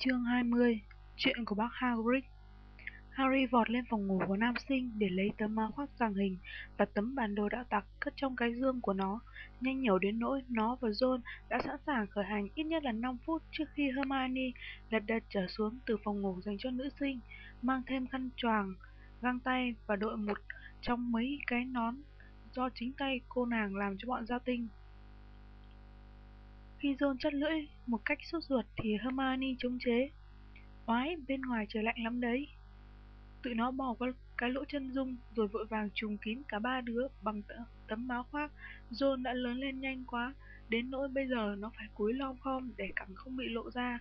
Chương 20 Chuyện của bác Hagrid Harry vọt lên phòng ngủ của nam sinh để lấy tấm áo khoác tàng hình và tấm bản đồ đạo tặc cất trong cái dương của nó. Nhanh nhẩu đến nỗi nó và John đã sẵn sàng khởi hành ít nhất là 5 phút trước khi Hermione lật đật trở xuống từ phòng ngủ dành cho nữ sinh, mang thêm khăn choàng, găng tay và đội một trong mấy cái nón do chính tay cô nàng làm cho bọn gia tinh. Khi John chắt lưỡi một cách sốt ruột thì Hermione chống chế. Oái, bên ngoài trời lạnh lắm đấy. Tụi nó bỏ qua cái lỗ chân dung rồi vội vàng trùng kín cả ba đứa bằng tấm áo khoác. John đã lớn lên nhanh quá, đến nỗi bây giờ nó phải cúi lom khom để cẳng không bị lộ ra.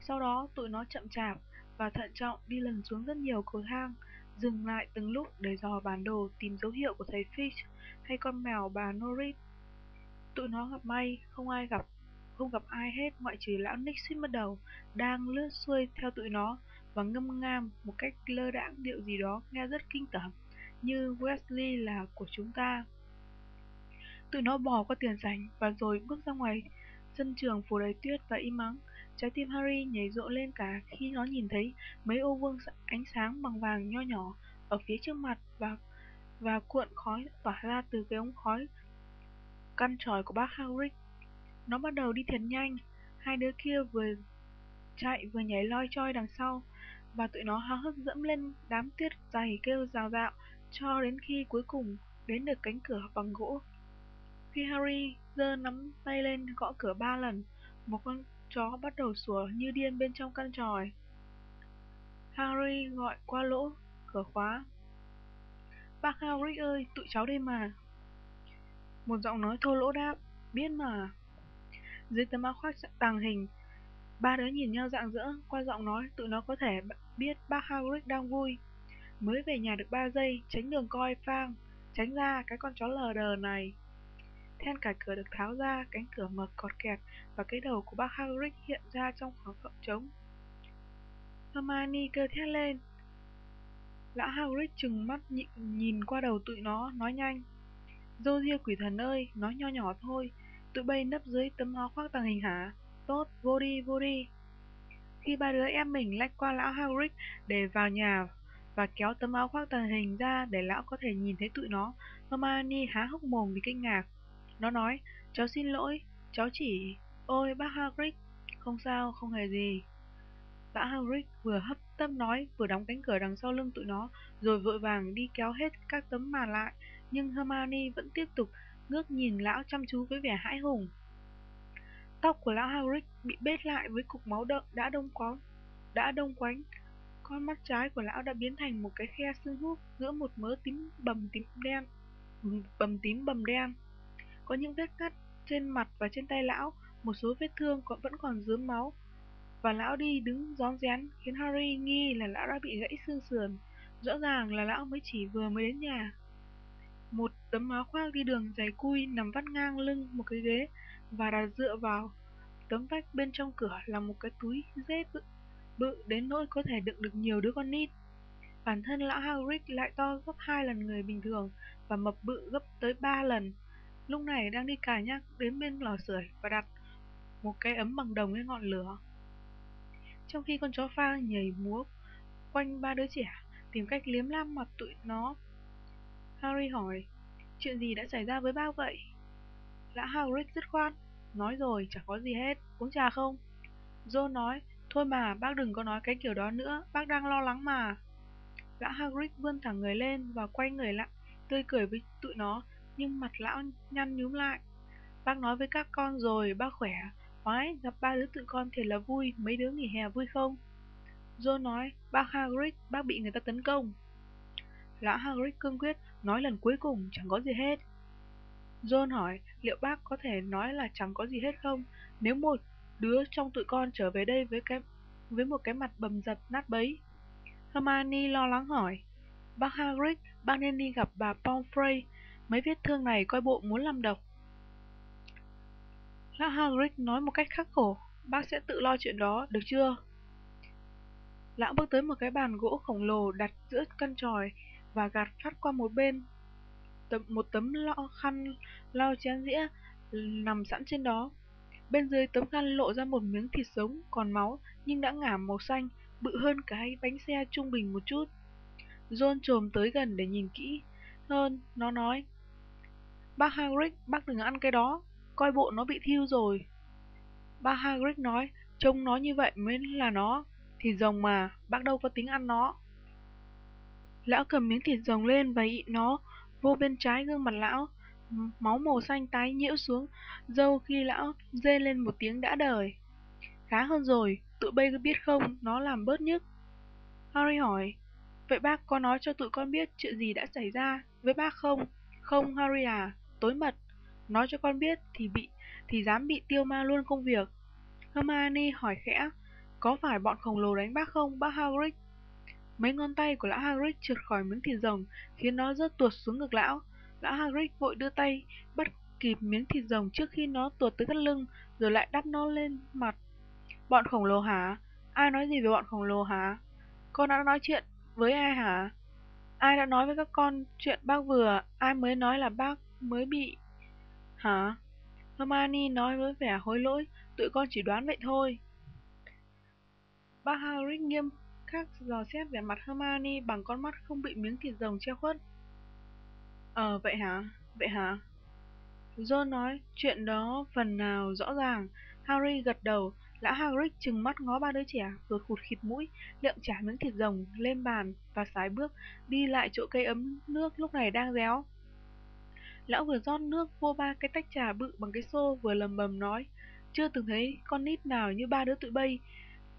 Sau đó tụi nó chậm chạp và thận trọng đi lần xuống rất nhiều cầu thang, dừng lại từng lúc để dò bản đồ tìm dấu hiệu của thầy Fish hay con mèo bà Norris. Tụi nó gặp may, không ai gặp không gặp ai hết ngoại trừ lão Nick suýt mất đầu, đang lướt xuôi theo tụi nó và ngâm nga một cách lơ đãng điệu gì đó nghe rất kinh tởm, như Wesley là của chúng ta. Tụi nó bò qua tiền sảnh và rồi bước ra ngoài sân trường phủ đầy tuyết và im ắng. Trái tim Harry nhảy rộ lên cả khi nó nhìn thấy mấy ô vương ánh sáng bằng vàng nho nhỏ ở phía trước mặt và và cuộn khói tỏa ra từ cái ống khói căn tròi của bác Hagrid. Nó bắt đầu đi thật nhanh, hai đứa kia vừa chạy vừa nhảy loi choi đằng sau, và tụi nó háo hức dẫm lên đám tuyết dày kêu rào rạo cho đến khi cuối cùng đến được cánh cửa bằng gỗ. Khi Harry giơ nắm tay lên gõ cửa ba lần, một con chó bắt đầu sủa như điên bên trong căn tròi. Harry gọi qua lỗ, cửa khóa. Bác Harry ơi, tụi cháu đây mà. Một giọng nói thô lỗ đáp, biết mà. Dưới tấm áo khoác tàng hình, ba đứa nhìn nhau rạng rỡ, qua giọng nói tụi nó có thể biết bác Hagrid đang vui. Mới về nhà được ba giây, tránh đường coi phang, tránh ra cái con chó lờ đờ này. Then cài cửa được tháo ra, cánh cửa mở cọt kẹt và cái đầu của bác Hagrid hiện ra trong khoảng không trống. Hermione kêu thét lên. Lão Hagrid chừng mắt nhịn, nhìn qua đầu tụi nó, nói nhanh. Dô ria quỷ thần ơi, nói nho nhỏ thôi, Tụi bay nấp dưới tấm áo khoác tàng hình hả? Tốt, vô đi, vô đi. Khi ba đứa em mình lách qua lão Hagrid để vào nhà và kéo tấm áo khoác tàng hình ra để lão có thể nhìn thấy tụi nó, Hermione há hốc mồm vì kinh ngạc. Nó nói, cháu xin lỗi, cháu chỉ... Ôi, bác Hagrid, không sao, không hề gì. Lão Hagrid vừa hấp tâm nói, vừa đóng cánh cửa đằng sau lưng tụi nó, rồi vội vàng đi kéo hết các tấm màn lại, nhưng Hermione vẫn tiếp tục ngước nhìn lão chăm chú với vẻ hãi hùng. Tóc của lão Hagrid bị bết lại với cục máu đậm đã đông quóng, đã đông quánh. Con mắt trái của lão đã biến thành một cái khe xương húp giữa một mớ tím bầm tím đen, ừ, bầm tím bầm đen. Có những vết cắt trên mặt và trên tay lão, một số vết thương còn vẫn còn dướm máu. Và lão đi đứng rón rén khiến Harry nghi là lão đã bị gãy xương sườn. Rõ ràng là lão mới chỉ vừa mới đến nhà. Một tấm áo khoác đi đường dày cui nằm vắt ngang lưng một cái ghế và đặt dựa vào tấm vách bên trong cửa là một cái túi dép bự, bự đến nỗi có thể đựng được nhiều đứa con nít. Bản thân lão Hagrid lại to gấp hai lần người bình thường và mập bự gấp tới ba lần. Lúc này đang đi cài nhắc đến bên lò sưởi và đặt một cái ấm bằng đồng lên ngọn lửa. Trong khi con chó pha nhảy múa quanh ba đứa trẻ, tìm cách liếm lam mặt tụi nó Harry hỏi, chuyện gì đã xảy ra với bao vậy? Lão Hagrid dứt khoát, nói rồi chẳng có gì hết, uống trà không? John nói, thôi mà, bác đừng có nói cái kiểu đó nữa, bác đang lo lắng mà. Lão Hagrid vươn thẳng người lên và quay người lại, tươi cười với tụi nó, nhưng mặt lão nhăn nhúm lại. Bác nói với các con rồi, bác khỏe, Hoái, gặp ba đứa tụi con thiệt là vui, mấy đứa nghỉ hè vui không? John nói, bác Hagrid, bác bị người ta tấn công. Lão Hagrid cương quyết, nói lần cuối cùng chẳng có gì hết. John hỏi liệu bác có thể nói là chẳng có gì hết không nếu một đứa trong tụi con trở về đây với cái với một cái mặt bầm dập nát bấy. Hermione lo lắng hỏi Bác Hagrid, bác nên đi gặp bà Pomfrey, mấy vết thương này coi bộ muốn làm độc. Lão Hagrid nói một cách khắc khổ, bác sẽ tự lo chuyện đó, được chưa? Lão bước tới một cái bàn gỗ khổng lồ đặt giữa căn tròi và gạt phát qua một bên tấm, một tấm lọ khăn lau chén dĩa nằm sẵn trên đó. Bên dưới tấm khăn lộ ra một miếng thịt sống còn máu nhưng đã ngả màu xanh, bự hơn cái bánh xe trung bình một chút. John trồm tới gần để nhìn kỹ hơn, nó nói Bác Hagrid, bác đừng ăn cái đó, coi bộ nó bị thiêu rồi. Bác Hagrid nói, trông nó như vậy mới là nó, thì rồng mà, bác đâu có tính ăn nó. Lão cầm miếng thịt rồng lên và ị nó vô bên trái gương mặt lão, máu màu xanh tái nhiễu xuống, dâu khi lão rên lên một tiếng đã đời. Khá hơn rồi, tụi bây có biết không, nó làm bớt nhức. Harry hỏi, vậy bác có nói cho tụi con biết chuyện gì đã xảy ra với bác không? Không, Harry à, tối mật. Nói cho con biết thì bị, thì dám bị tiêu ma luôn công việc. Hermione hỏi khẽ, có phải bọn khổng lồ đánh bác không, bác Hagrid? Mấy ngón tay của lão Hagrid trượt khỏi miếng thịt rồng, khiến nó rớt tuột xuống ngực lão. Lão Hagrid vội đưa tay, bắt kịp miếng thịt rồng trước khi nó tuột tới thắt lưng, rồi lại đắp nó lên mặt. Bọn khổng lồ hả? Ai nói gì về bọn khổng lồ hả? Con đã nói chuyện với ai hả? Ai đã nói với các con chuyện bác vừa? Ai mới nói là bác mới bị... Hả? Hermione nói với vẻ hối lỗi, tụi con chỉ đoán vậy thôi. Bác Hagrid nghiêm khác dò xét vẻ mặt Hermione bằng con mắt không bị miếng thịt rồng che khuất. Ờ, vậy hả? Vậy hả? John nói, chuyện đó phần nào rõ ràng. Harry gật đầu, lão Hagrid chừng mắt ngó ba đứa trẻ, rồi khụt khịt mũi, liệng trả miếng thịt rồng lên bàn và sải bước, đi lại chỗ cây ấm nước lúc này đang réo. Lão vừa rót nước vô ba cái tách trà bự bằng cái xô vừa lầm bầm nói, chưa từng thấy con nít nào như ba đứa tụi bay,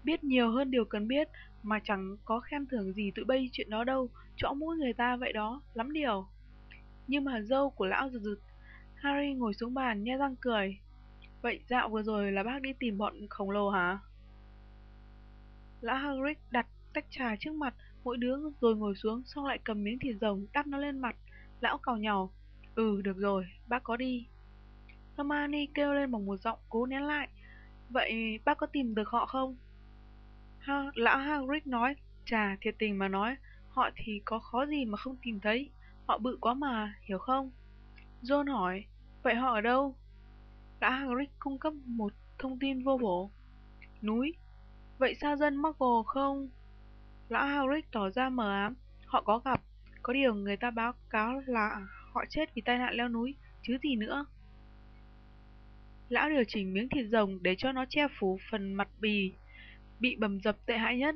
biết nhiều hơn điều cần biết, mà chẳng có khen thưởng gì tụi bay chuyện đó đâu, chõ mũi người ta vậy đó, lắm điều. Nhưng mà dâu của lão rụt rụt, Harry ngồi xuống bàn nhe răng cười. Vậy dạo vừa rồi là bác đi tìm bọn khổng lồ hả? Lão Hagrid đặt tách trà trước mặt mỗi đứa rồi ngồi xuống xong lại cầm miếng thịt rồng đắp nó lên mặt. Lão cào nhàu. Ừ, được rồi, bác có đi. Hermione kêu lên bằng một giọng cố nén lại. Vậy bác có tìm được họ không? Lão Hagrid nói, chà, thiệt tình mà nói, họ thì có khó gì mà không tìm thấy, họ bự quá mà, hiểu không? John hỏi, vậy họ ở đâu? Lão Hagrid cung cấp một thông tin vô bổ. Núi, vậy sao dân Muggle không? Lão Hagrid tỏ ra mờ ám, họ có gặp, có điều người ta báo cáo là họ chết vì tai nạn leo núi, chứ gì nữa. Lão điều chỉnh miếng thịt rồng để cho nó che phủ phần mặt bì bị bầm dập tệ hại nhất.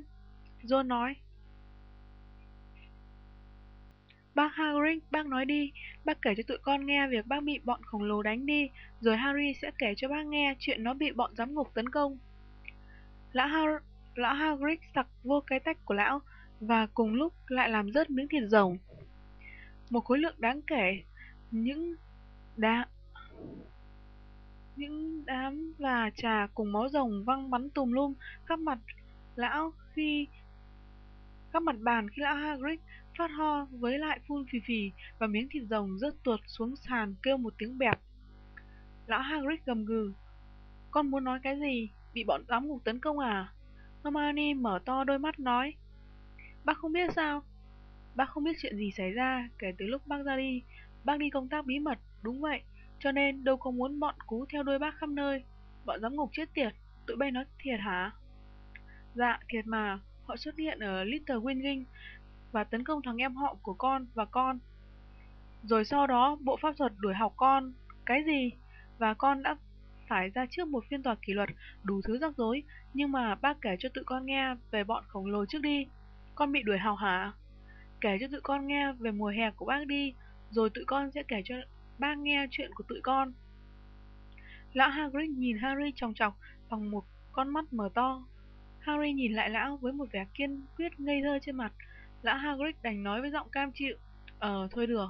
John nói. Bác Hagrid, bác nói đi, bác kể cho tụi con nghe việc bác bị bọn khổng lồ đánh đi, rồi Harry sẽ kể cho bác nghe chuyện nó bị bọn giám ngục tấn công. Lão, ha lão Hagrid sặc vô cái tách của lão, và cùng lúc lại làm rớt miếng thịt rồng. Một khối lượng đáng kể, những đá những đám và trà cùng máu rồng văng bắn tùm lum khắp mặt lão khi khắp mặt bàn khi lão Hagrid phát ho với lại phun phì phì và miếng thịt rồng rớt tuột xuống sàn kêu một tiếng bẹp. Lão Hagrid gầm gừ. Con muốn nói cái gì? Bị bọn giám ngục tấn công à? Hermione mở to đôi mắt nói. Bác không biết sao? Bác không biết chuyện gì xảy ra kể từ lúc bác ra đi. Bác đi công tác bí mật, đúng vậy. Cho nên đâu có muốn bọn cú theo đuôi bác khắp nơi. Bọn giám ngục chết tiệt, Tụi bay nói thiệt hả? Dạ thiệt mà. Họ xuất hiện ở Little Winging Và tấn công thằng em họ của con và con. Rồi sau đó, bộ pháp thuật đuổi học con, Cái gì? Và con đã phải ra trước một phiên tòa kỷ luật, Đủ thứ rắc rối. Nhưng mà bác kể cho tụi con nghe Về bọn khổng lồ trước đi. Con bị đuổi học hả? Kể cho tụi con nghe về mùa hè của bác đi, Rồi tụi con sẽ kể cho ba nghe chuyện của tụi con. Lão Hagrid nhìn Harry tròng trọc bằng một con mắt mở to. Harry nhìn lại lão với một vẻ kiên quyết ngây thơ trên mặt. Lão Hagrid đành nói với giọng cam chịu. Ờ, thôi được.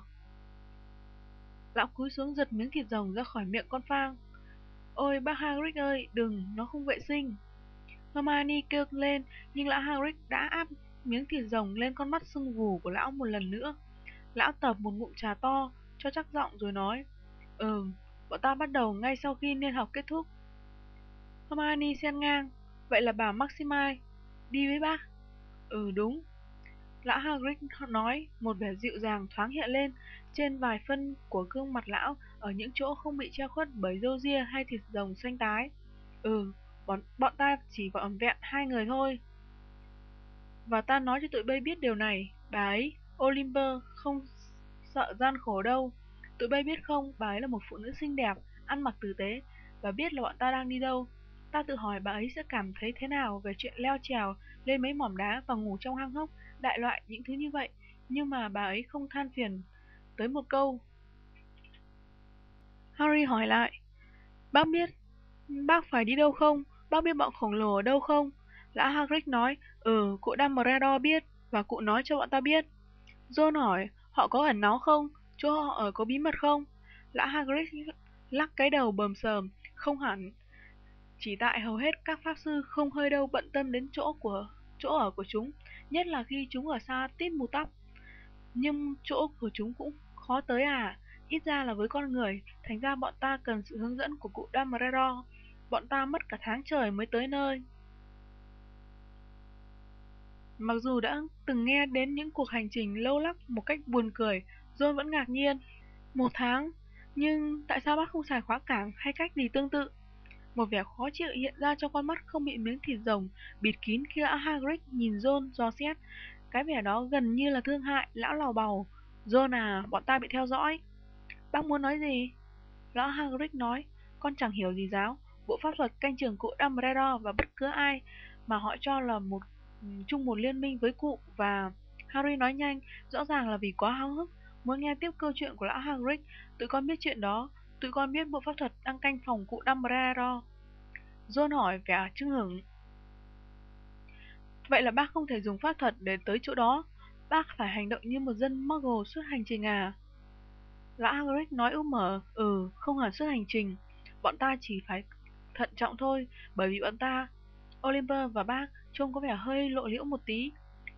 Lão cúi xuống giật miếng thịt rồng ra khỏi miệng con phang. Ôi bác Hagrid ơi, đừng, nó không vệ sinh. Hermione kêu lên, nhưng lão Hagrid đã áp miếng thịt rồng lên con mắt sưng vù của lão một lần nữa. Lão tập một ngụm trà to, cho chắc giọng rồi nói Ừ, bọn ta bắt đầu ngay sau khi niên học kết thúc. Hermione xen ngang Vậy là bà Maximai Đi với bác. Ừ đúng. Lão Hagrid nói Một vẻ dịu dàng thoáng hiện lên Trên vài phân của gương mặt lão Ở những chỗ không bị che khuất bởi râu ria hay thịt rồng xanh tái. Ừ, bọn, bọn ta chỉ vọn vẹn hai người thôi. Và ta nói cho tụi bay biết điều này, bà ấy, Olimper, không sợ gian khổ đâu. Tụi bay biết không, bà ấy là một phụ nữ xinh đẹp, ăn mặc tử tế, và biết là bọn ta đang đi đâu. Ta tự hỏi bà ấy sẽ cảm thấy thế nào về chuyện leo trèo lên mấy mỏm đá và ngủ trong hang hốc, đại loại những thứ như vậy. Nhưng mà bà ấy không than phiền tới một câu. Harry hỏi lại, bác biết, bác phải đi đâu không? Bác biết bọn khổng lồ ở đâu không? Lã Hagrid nói, ừ, cụ Dumbledore biết, và cụ nói cho bọn ta biết. John hỏi, họ có ẩn náu không? Chỗ họ ở có bí mật không? Lã Hagrid lắc cái đầu bầm sờm, không hẳn. Chỉ tại hầu hết các pháp sư không hơi đâu bận tâm đến chỗ của chỗ ở của chúng, nhất là khi chúng ở xa tít mù tóc. Nhưng chỗ của chúng cũng khó tới à, ít ra là với con người, thành ra bọn ta cần sự hướng dẫn của cụ Dumbledore. Bọn ta mất cả tháng trời mới tới nơi. Mặc dù đã từng nghe đến những cuộc hành trình lâu lắc một cách buồn cười, John vẫn ngạc nhiên. Một tháng, nhưng tại sao bác không xài khóa cảng hay cách gì tương tự? Một vẻ khó chịu hiện ra trong con mắt không bị miếng thịt rồng bịt kín khi lão Hagrid nhìn John do xét. Cái vẻ đó gần như là thương hại, lão lào bầu. John à, bọn ta bị theo dõi. Bác muốn nói gì? Lão Hagrid nói, con chẳng hiểu gì giáo. Bộ pháp luật canh trường cụ Dumbledore và bất cứ ai mà họ cho là một chung một liên minh với cụ và Harry nói nhanh, rõ ràng là vì quá háo hức, muốn nghe tiếp câu chuyện của lão Hagrid. Tụi con biết chuyện đó, tụi con biết bộ pháp thuật đang canh phòng cụ Dumbledore. John hỏi vẻ chưng hửng. Vậy là bác không thể dùng pháp thuật để tới chỗ đó, bác phải hành động như một dân Muggle suốt hành trình à? Lão Hagrid nói ưu mở, ừ, không hẳn suốt hành trình, bọn ta chỉ phải thận trọng thôi, bởi vì bọn ta, Oliver và bác, trông có vẻ hơi lộ liễu một tí.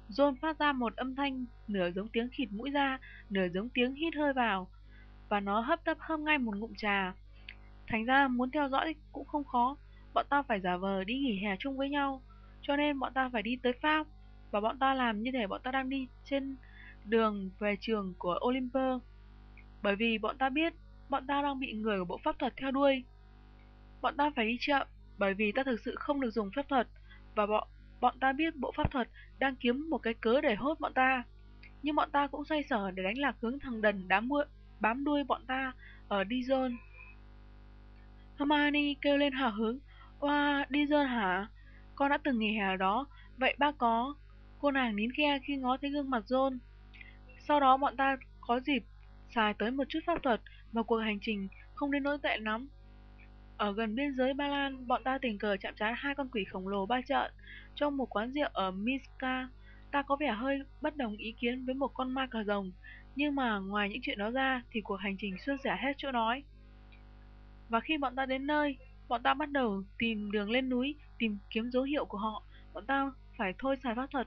John phát ra một âm thanh nửa giống tiếng khịt mũi ra, nửa giống tiếng hít hơi vào, và nó hấp tấp hâm ngay một ngụm trà. Thành ra muốn theo dõi cũng không khó, bọn ta phải giả vờ đi nghỉ hè chung với nhau, cho nên bọn ta phải đi tới Pháp, và bọn ta làm như thể bọn ta đang đi trên đường về trường của Olympus. Bởi vì bọn ta biết bọn ta đang bị người của bộ pháp thuật theo đuôi. Bọn ta phải đi chậm, bởi vì ta thực sự không được dùng phép thuật, và bọn, bọn ta biết bộ pháp thuật đang kiếm một cái cớ để hốt bọn ta. Nhưng bọn ta cũng xoay sở để đánh lạc hướng thằng đần đám mua, bám đuôi bọn ta ở Dijon. Hermione kêu lên hào hứng, Oa, Dijon hả? Con đã từng nghỉ hè đó, vậy ba có? Cô nàng nín khe khi ngó thấy gương mặt John. Sau đó bọn ta có dịp xài tới một chút pháp thuật và cuộc hành trình không đến nỗi tệ lắm. Ở gần biên giới Ba Lan, bọn ta tình cờ chạm trán hai con quỷ khổng lồ ba trận trong một quán rượu ở Minska. Ta có vẻ hơi bất đồng ý kiến với một con ma cà rồng, nhưng mà ngoài những chuyện đó ra thì cuộc hành trình suôn sẻ hết chỗ nói. Và khi bọn ta đến nơi, bọn ta bắt đầu tìm đường lên núi, tìm kiếm dấu hiệu của họ. Bọn ta phải thôi xài pháp thuật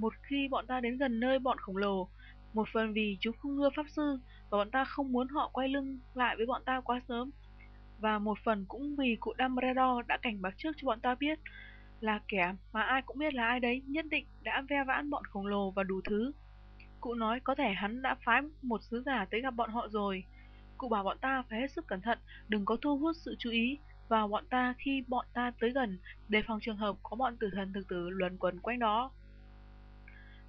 một khi bọn ta đến gần nơi bọn khổng lồ. Một phần vì chúng không ưa pháp sư và bọn ta không muốn họ quay lưng lại với bọn ta quá sớm. Và một phần cũng vì cụ Dumbledore đã cảnh báo trước cho bọn ta biết là kẻ mà ai cũng biết là ai đấy nhất định đã ve vãn bọn khổng lồ và đủ thứ. Cụ nói có thể hắn đã phái một sứ giả tới gặp bọn họ rồi. Cụ bảo bọn ta phải hết sức cẩn thận, đừng có thu hút sự chú ý vào bọn ta khi bọn ta tới gần, đề phòng trường hợp có bọn tử thần thực tử luẩn quẩn quanh đó.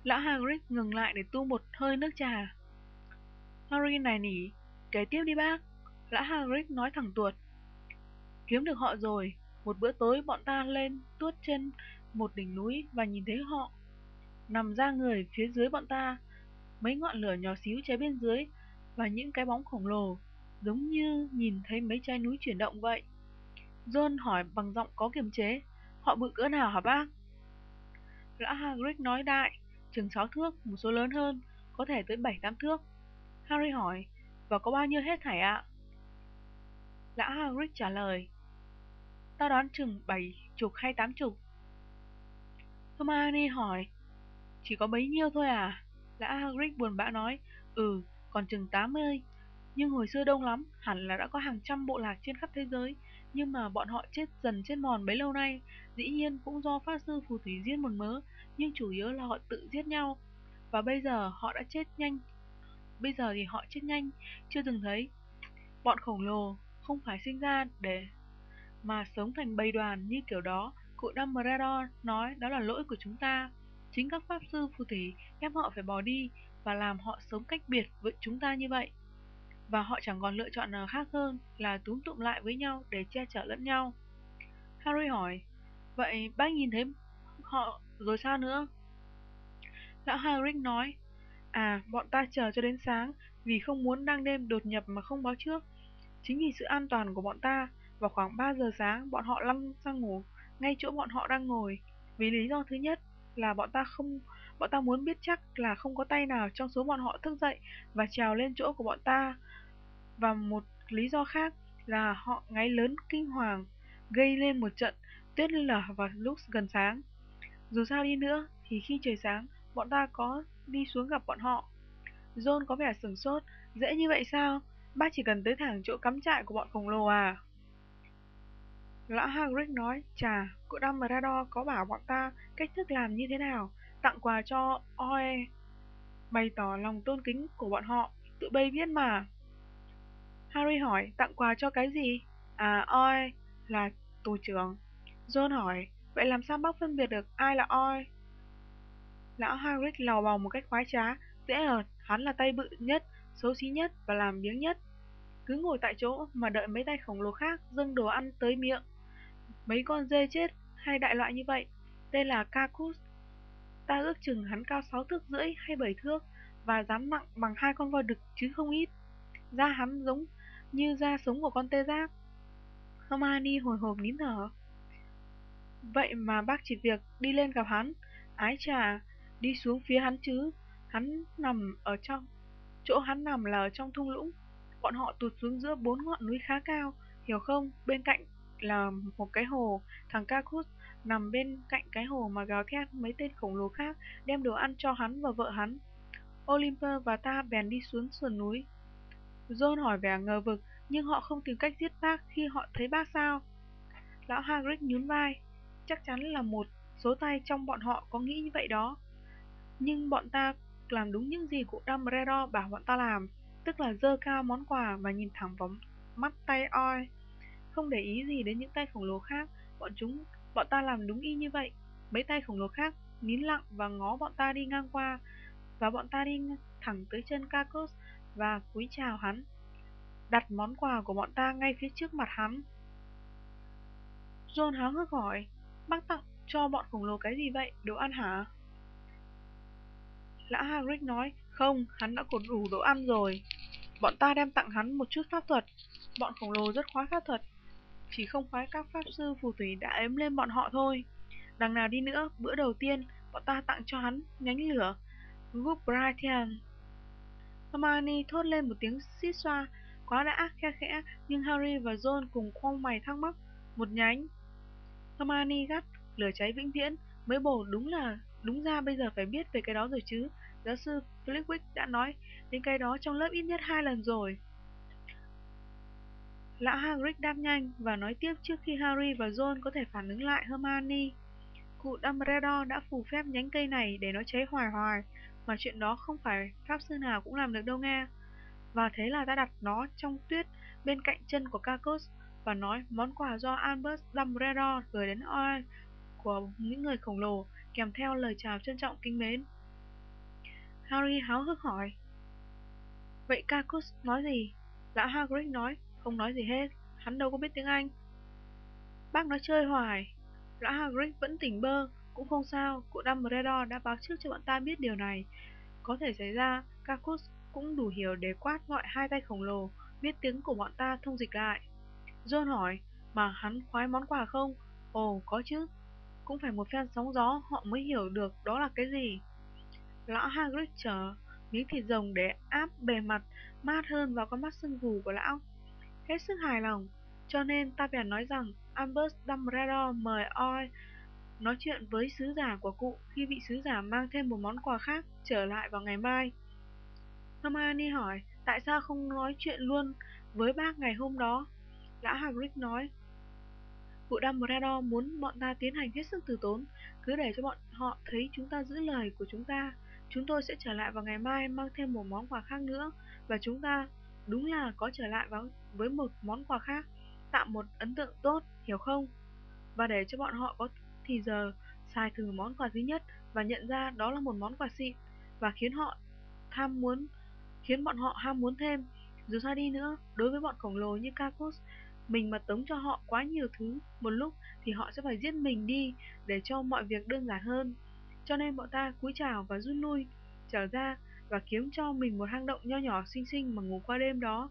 Lão Hagrid ngừng lại để tu một hơi nước trà. Harry này nỉ, kể tiếp đi bác. Lã Hagrid nói thẳng tuột. Kiếm được họ rồi, một bữa tối bọn ta lên tuốt trên một đỉnh núi và nhìn thấy họ. Nằm ra người phía dưới bọn ta, mấy ngọn lửa nhỏ xíu cháy bên dưới và những cái bóng khổng lồ, giống như nhìn thấy mấy trái núi chuyển động vậy. John hỏi bằng giọng có kiềm chế, họ bự cỡ nào hả bác? Lã Hagrid nói đại, chừng 6 thước, một số lớn hơn, có thể tới 7-8 thước. Harry hỏi, và có bao nhiêu hết thảy ạ? Lão Hagrid trả lời, ta đoán chừng bảy chục hay tám chục. Hermione hỏi, chỉ có bấy nhiêu thôi à? Lã Hagrid buồn bã nói, ừ, còn chừng 80. Nhưng hồi xưa đông lắm, hẳn là đã có hàng trăm bộ lạc trên khắp thế giới, nhưng mà bọn họ chết dần chết mòn bấy lâu nay, dĩ nhiên cũng do pháp sư phù thủy giết một mớ, nhưng chủ yếu là họ tự giết nhau. Và bây giờ họ đã chết nhanh. Bây giờ thì họ chết nhanh, chưa từng thấy. Bọn khổng lồ không phải sinh ra để mà sống thành bầy đoàn như kiểu đó, cụ Dumbledore nói đó là lỗi của chúng ta. Chính các pháp sư phù thủy ép họ phải bỏ đi và làm họ sống cách biệt với chúng ta như vậy. Và họ chẳng còn lựa chọn nào khác hơn là túm tụm lại với nhau để che chở lẫn nhau. Harry hỏi, vậy bác nhìn thấy họ rồi sao nữa? Lão Hagrid nói, à, bọn ta chờ cho đến sáng vì không muốn đang đêm đột nhập mà không báo trước. Chính vì sự an toàn của bọn ta, vào khoảng 3 giờ sáng bọn họ lăn sang ngủ ngay chỗ bọn họ đang ngồi. Vì lý do thứ nhất là bọn ta không bọn ta muốn biết chắc là không có tay nào trong số bọn họ thức dậy và trèo lên chỗ của bọn ta. Và một lý do khác là họ ngáy lớn kinh hoàng, gây lên một trận tuyết lở vào lúc gần sáng. Dù sao đi nữa thì khi trời sáng, bọn ta có đi xuống gặp bọn họ. John có vẻ sửng sốt, dễ như vậy sao? Bác chỉ cần tới thẳng chỗ cắm trại của bọn khổng lồ à? Lão Hagrid nói, chà, cụ Dumbledore có bảo bọn ta cách thức làm như thế nào, tặng quà cho Oe, bày tỏ lòng tôn kính của bọn họ, tự bay biết mà. Harry hỏi, tặng quà cho cái gì? À, Oe là tù trưởng. John hỏi, vậy làm sao bác phân biệt được ai là Oe? Lão Hagrid lò bầu một cách khoái trá, dễ ở, hắn là tay bự nhất, xấu xí nhất và làm biếng nhất. Cứ ngồi tại chỗ mà đợi mấy tay khổng lồ khác dâng đồ ăn tới miệng. Mấy con dê chết hay đại loại như vậy, tên là Kakus. Ta ước chừng hắn cao 6 thước rưỡi hay 7 thước và dám nặng bằng hai con voi đực chứ không ít. Da hắn giống như da sống của con tê giác. Hermione hồi hộp nín thở. Vậy mà bác chỉ việc đi lên gặp hắn, ái chà, đi xuống phía hắn chứ, hắn nằm ở trong, chỗ hắn nằm là ở trong thung lũng. Bọn họ tụt xuống giữa bốn ngọn núi khá cao, hiểu không, bên cạnh là một cái hồ, thằng Kakut nằm bên cạnh cái hồ mà gào thét mấy tên khổng lồ khác đem đồ ăn cho hắn và vợ hắn. Olympus và ta bèn đi xuống sườn núi. John hỏi vẻ ngờ vực, nhưng họ không tìm cách giết bác khi họ thấy bác sao? Lão Hagrid nhún vai, chắc chắn là một số tay trong bọn họ có nghĩ như vậy đó. Nhưng bọn ta làm đúng những gì cụ Dumbledore bảo bọn ta làm, tức là dơ cao món quà và nhìn thẳng vào mắt tay oi. Không để ý gì đến những tay khổng lồ khác, bọn chúng, bọn ta làm đúng y như vậy. Mấy tay khổng lồ khác nín lặng và ngó bọn ta đi ngang qua, và bọn ta đi thẳng tới chân Kakos và cúi chào hắn. Đặt món quà của bọn ta ngay phía trước mặt hắn. John háo hức hỏi, bác tặng cho bọn khổng lồ cái gì vậy, đồ ăn hả? Lão Hagrid nói, không, hắn đã cột đủ đồ ăn rồi. Bọn ta đem tặng hắn một chút pháp thuật. Bọn khổng lồ rất khoái pháp thuật. Chỉ không khoái các pháp sư phù thủy đã ếm lên bọn họ thôi. Đằng nào đi nữa, bữa đầu tiên, bọn ta tặng cho hắn nhánh lửa. Gubrian. Hermione thốt lên một tiếng xít xoa, quá đã khe khẽ, nhưng Harry và Ron cùng khoang mày thắc mắc. Một nhánh. Hermione gắt, lửa cháy vĩnh viễn, mới bổ đúng là đúng ra bây giờ phải biết về cái đó rồi chứ. Giáo sư Flitwick đã nói đến cái đó trong lớp ít nhất hai lần rồi. Lão Hagrid đáp nhanh và nói tiếp trước khi Harry và Ron có thể phản ứng lại Hermione. Cụ Dumbledore đã phù phép nhánh cây này để nó cháy hoài hoài, mà chuyện đó không phải pháp sư nào cũng làm được đâu nghe. Và thế là ta đặt nó trong tuyết bên cạnh chân của Cacos và nói món quà do Albus Dumbledore gửi đến Oil của những người khổng lồ kèm theo lời chào trân trọng kính mến. Harry háo hức hỏi. Vậy Kakus nói gì? Lão Hagrid nói, không nói gì hết, hắn đâu có biết tiếng Anh. Bác nói chơi hoài. Lão Hagrid vẫn tỉnh bơ, cũng không sao, cụ Dumbledore đã báo trước cho bọn ta biết điều này. Có thể xảy ra, Kakus cũng đủ hiểu để quát gọi hai tay khổng lồ, biết tiếng của bọn ta thông dịch lại. John hỏi, mà hắn khoái món quà không? Ồ, có chứ. Cũng phải một phen sóng gió họ mới hiểu được đó là cái gì. Lão Hagrid chở miếng thịt rồng để áp bề mặt mát hơn vào con mắt sưng phù của lão. Hết sức hài lòng, cho nên ta bèn nói rằng Albus Dumbledore mời Oi nói chuyện với sứ giả của cụ khi vị sứ giả mang thêm một món quà khác trở lại vào ngày mai. Hermione hỏi, tại sao không nói chuyện luôn với bác ngày hôm đó? Lão Hagrid nói, cụ Dumbledore muốn bọn ta tiến hành hết sức từ tốn, cứ để cho bọn họ thấy chúng ta giữ lời của chúng ta. Chúng tôi sẽ trở lại vào ngày mai mang thêm một món quà khác nữa, và chúng ta đúng là có trở lại với một món quà khác. tạo một ấn tượng tốt, hiểu không? Và để cho bọn họ có thì giờ xài thử món quà thứ nhất và nhận ra đó là một món quà xịn và khiến họ tham muốn khiến bọn họ ham muốn thêm. Dù sao đi nữa, đối với bọn khổng lồ như Kakos, mình mà tống cho họ quá nhiều thứ một lúc thì họ sẽ phải giết mình đi để cho mọi việc đơn giản hơn. Cho nên bọn ta cúi chào và rút lui, trở ra và kiếm cho mình một hang động nho nhỏ xinh xinh mà ngủ qua đêm đó.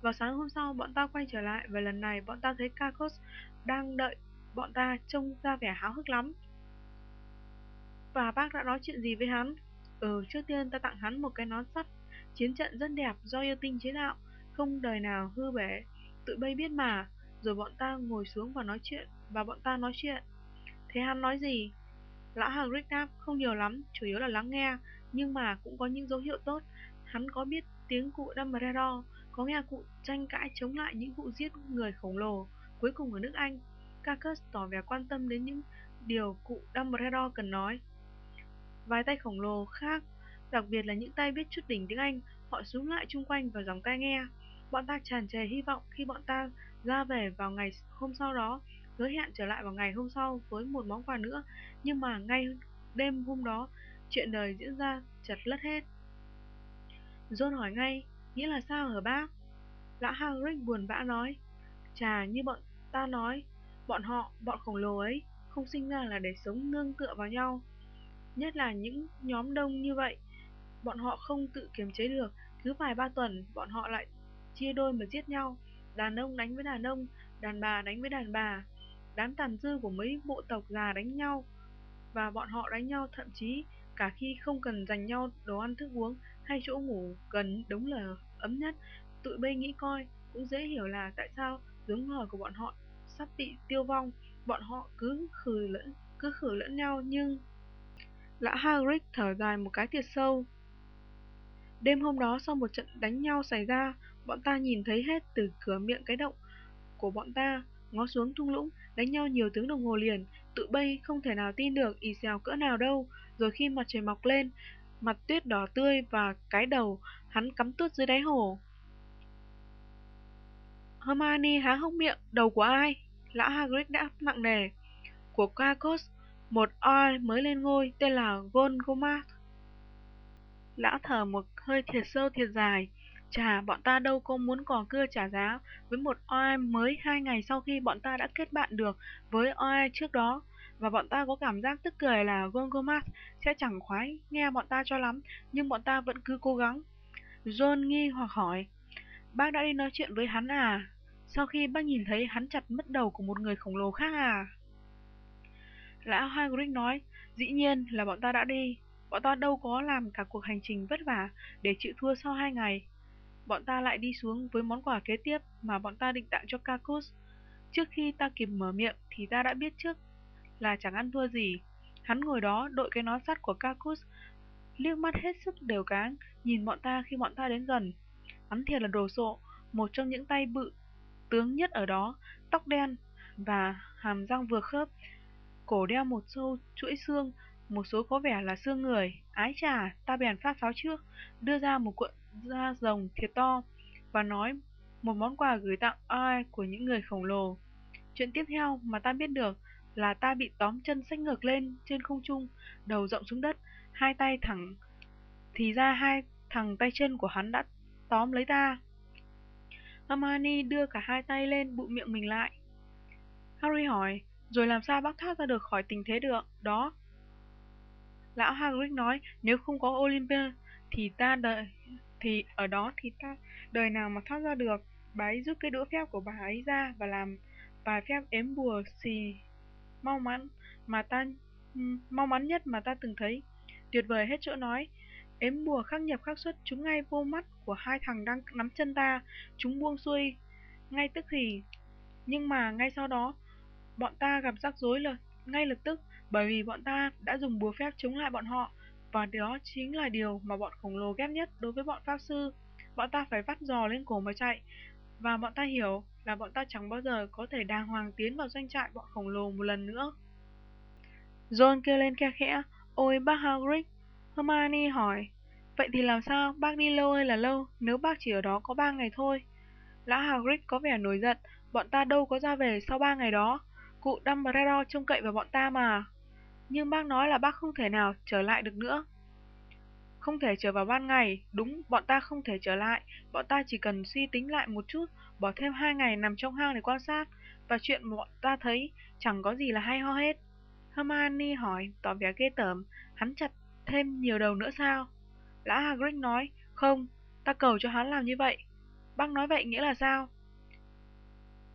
Vào sáng hôm sau, bọn ta quay trở lại và lần này bọn ta thấy Kakos đang đợi bọn ta trông ra vẻ háo hức lắm. Và bác đã nói chuyện gì với hắn? Ừ, trước tiên ta tặng hắn một cái nón sắt, chiến trận rất đẹp do yêu tinh chế tạo, không đời nào hư bể. Tụi bay biết mà, rồi bọn ta ngồi xuống và nói chuyện, và bọn ta nói chuyện. Thế hắn nói gì? Lão Hagrid đáp, không nhiều lắm, chủ yếu là lắng nghe, nhưng mà cũng có những dấu hiệu tốt. Hắn có biết tiếng cụ Dumbledore, có nghe cụ tranh cãi chống lại những vụ giết người khổng lồ cuối cùng ở nước Anh. Carcass tỏ vẻ quan tâm đến những điều cụ Dumbledore cần nói. Vài tay khổng lồ khác, đặc biệt là những tay biết chút đỉnh tiếng Anh, họ xuống lại chung quanh và dòng tai nghe. Bọn ta tràn trề hy vọng khi bọn ta ra về vào ngày hôm sau đó, hứa hẹn trở lại vào ngày hôm sau với một món quà nữa, nhưng mà ngay đêm hôm đó, chuyện đời diễn ra chật lất hết. John hỏi ngay, nghĩa là sao hả bác? Lão Hagrid buồn bã nói, chà như bọn ta nói, bọn họ, bọn khổng lồ ấy, không sinh ra là để sống nương tựa vào nhau. Nhất là những nhóm đông như vậy, bọn họ không tự kiềm chế được, cứ vài ba tuần bọn họ lại chia đôi mà giết nhau, đàn ông đánh với đàn ông, đàn bà đánh với đàn bà, đám tàn dư của mấy bộ tộc già đánh nhau, và bọn họ đánh nhau thậm chí cả khi không cần dành nhau đồ ăn thức uống hay chỗ ngủ gần đống lửa ấm nhất, tụi bây nghĩ coi cũng dễ hiểu là tại sao giống loài của bọn họ sắp bị tiêu vong, bọn họ cứ khử lẫn cứ khử lẫn nhau nhưng Lão Hagrid thở dài một cái thiệt sâu. Đêm hôm đó sau một trận đánh nhau xảy ra, bọn ta nhìn thấy hết từ cửa miệng cái động của bọn ta, ngó xuống thung lũng, đánh nhau nhiều tiếng đồng hồ liền, tụi bay không thể nào tin được y xèo cỡ nào đâu, rồi khi mặt trời mọc lên, mặt tuyết đỏ tươi và cái đầu hắn cắm tuốt dưới đáy hồ. Hermione há hốc miệng, đầu của ai? Lão Hagrid đã nặng nề. Của Carcos, một oai mới lên ngôi tên là Golgomat. Lão thở một hơi thiệt sâu thiệt dài. Chà, bọn ta đâu có muốn cò cưa trả giá với một OI mới hai ngày sau khi bọn ta đã kết bạn được với OI trước đó. Và bọn ta có cảm giác tức cười là Golgomat sẽ chẳng khoái nghe bọn ta cho lắm, nhưng bọn ta vẫn cứ cố gắng. John nghi hoặc hỏi, bác đã đi nói chuyện với hắn à? Sau khi bác nhìn thấy hắn chặt mất đầu của một người khổng lồ khác à? Lão Hagrid nói, dĩ nhiên là bọn ta đã đi. Bọn ta đâu có làm cả cuộc hành trình vất vả để chịu thua sau hai ngày. Bọn ta lại đi xuống với món quà kế tiếp mà bọn ta định tặng cho Kakus. Trước khi ta kịp mở miệng thì ta đã biết trước là chẳng ăn thua gì. Hắn ngồi đó đội cái nón sắt của Kakus, liếc mắt hết sức đều cáng, nhìn bọn ta khi bọn ta đến gần. Hắn thiệt là đồ sộ, một trong những tay bự, tướng nhất ở đó, tóc đen và hàm răng vừa khớp, cổ đeo một sâu chuỗi xương, một số có vẻ là xương người. Ái chà, ta bèn phát pháo trước, đưa ra một cuộn da rồng thiệt to, và nói một món quà gửi tặng ai của những người khổng lồ. Chuyện tiếp theo mà ta biết được là ta bị tóm chân sách ngược lên trên không trung, đầu rộng xuống đất, hai tay thẳng. Thì ra hai thằng tay chân của hắn đã tóm lấy ta. Hermione đưa cả hai tay lên bụng miệng mình lại. Harry hỏi, rồi làm sao bác thoát ra được khỏi tình thế được, đó. Lão Hagrid nói, nếu không có Olympia, thì ta đợi, thì ở đó thì ta đời nào mà thoát ra được. Bà ấy rút cái đũa phép của bà ấy ra và làm vài phép ếm bùa xì mau mắn mà ta mau mắn nhất mà ta từng thấy. Tuyệt vời hết chỗ nói. Ếm bùa khắc nhập khắc xuất chúng ngay vô mắt của hai thằng đang nắm chân ta. Chúng buông xuôi ngay tức thì. Nhưng mà ngay sau đó, bọn ta gặp rắc rối là ngay lập tức bởi vì bọn ta đã dùng bùa phép chống lại bọn họ và đó chính là điều mà bọn khổng lồ ghét nhất đối với bọn pháp sư. Bọn ta phải vắt giò lên cổ mà chạy và bọn ta hiểu là bọn ta chẳng bao giờ có thể đàng hoàng tiến vào doanh trại bọn khổng lồ một lần nữa. John kêu lên khe khẽ, ôi bác Hagrid. Hermione hỏi, vậy thì làm sao, bác đi lâu hay là lâu, nếu bác chỉ ở đó có ba ngày thôi? Lão Hagrid có vẻ nổi giận, bọn ta đâu có ra về sau ba ngày đó. Cụ Dumbledore trông cậy vào bọn ta mà. Nhưng bác nói là bác không thể nào trở lại được nữa. Không thể trở vào ban ngày, đúng, bọn ta không thể trở lại. Bọn ta chỉ cần suy tính lại một chút, bỏ thêm hai ngày nằm trong hang để quan sát. Và chuyện bọn ta thấy chẳng có gì là hay ho hết. Hermione hỏi, tỏ vẻ ghê tởm, hắn chặt thêm nhiều đầu nữa sao? Lã Hagrid nói, không, ta cầu cho hắn làm như vậy. Bác nói vậy nghĩa là sao?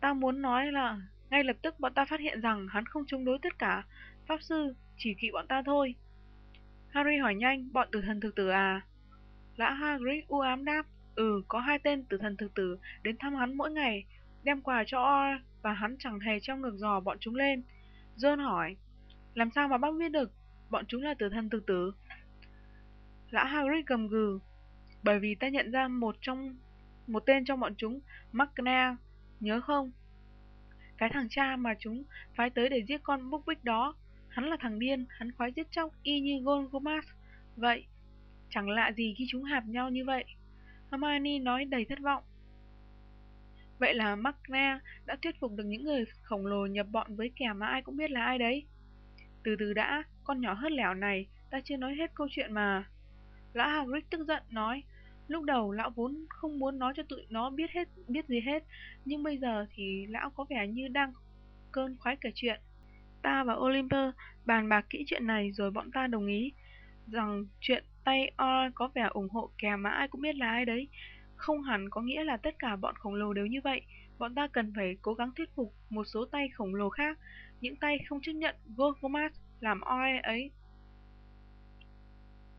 Ta muốn nói là ngay lập tức bọn ta phát hiện rằng hắn không chống đối tất cả Pháp sư, chỉ kỵ bọn ta thôi. Harry hỏi nhanh, bọn tử thần thực tử à? Lã Hagrid u ám đáp, ừ, có hai tên tử thần thực tử đến thăm hắn mỗi ngày, đem quà cho Or và hắn chẳng hề trong ngược giò bọn chúng lên. John hỏi, làm sao mà bác biết được bọn chúng là tử thần thực tử? Lã Hagrid gầm gừ, bởi vì ta nhận ra một trong một tên trong bọn chúng, McNair, nhớ không? Cái thằng cha mà chúng phái tới để giết con búc bích đó, hắn là thằng điên, hắn khoái giết chóc y như Golgomas. Vậy, chẳng lạ gì khi chúng hạp nhau như vậy. Hermione nói đầy thất vọng. Vậy là McNair đã thuyết phục được những người khổng lồ nhập bọn với kẻ mà ai cũng biết là ai đấy. Từ từ đã, con nhỏ hớt lẻo này, ta chưa nói hết câu chuyện mà. lão Hagrid tức giận nói, lúc đầu lão vốn không muốn nói cho tụi nó biết hết biết gì hết, nhưng bây giờ thì lão có vẻ như đang cơn khoái kể chuyện. Ta và Olympus bàn bạc kỹ chuyện này rồi bọn ta đồng ý rằng chuyện tay Or có vẻ ủng hộ kẻ mà ai cũng biết là ai đấy. Không hẳn có nghĩa là tất cả bọn khổng lồ đều như vậy. Bọn ta cần phải cố gắng thuyết phục một số tay khổng lồ khác, những tay không chấp nhận Gorgomas làm Or ấy.